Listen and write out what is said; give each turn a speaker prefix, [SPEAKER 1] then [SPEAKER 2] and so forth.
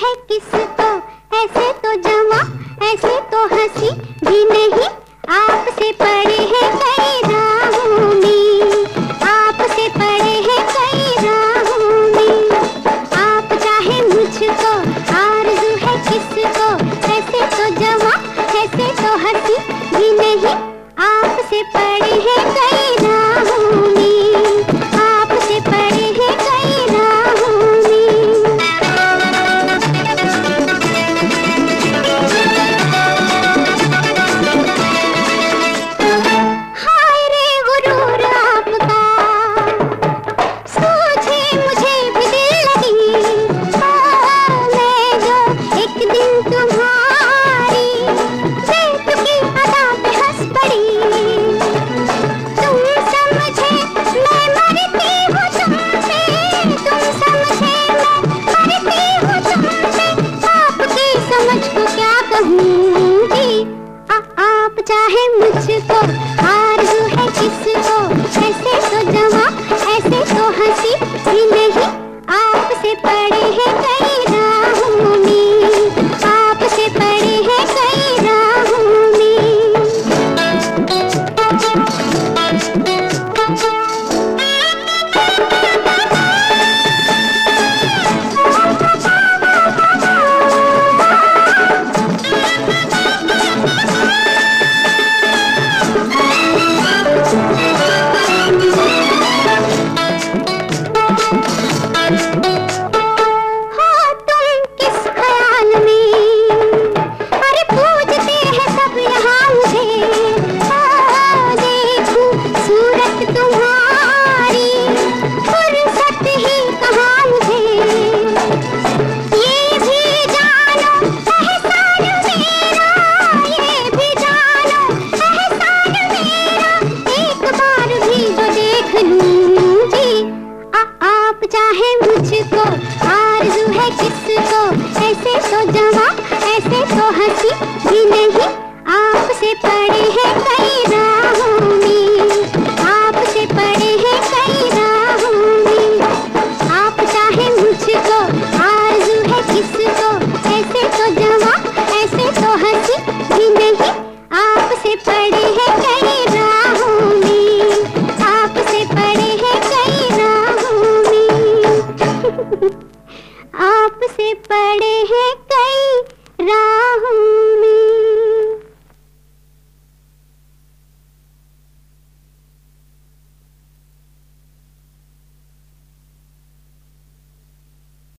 [SPEAKER 1] है किसको? ऐसे तो जमा ऐसे तो हँसी भी नहीं। आपसे पर 치 즈. हँसी भी नहीं, आपसे पड़े हैं कई राहों में। आपसे पड़े हैं कई राहों में। आप चाहे मुझको, आरज़ू है किसको, ऐसे तो जवा, ऐसे तो हँसी भी नहीं। आपसे पड़े हैं कई राहों में। आपसे पड़े हैं कई राहों में।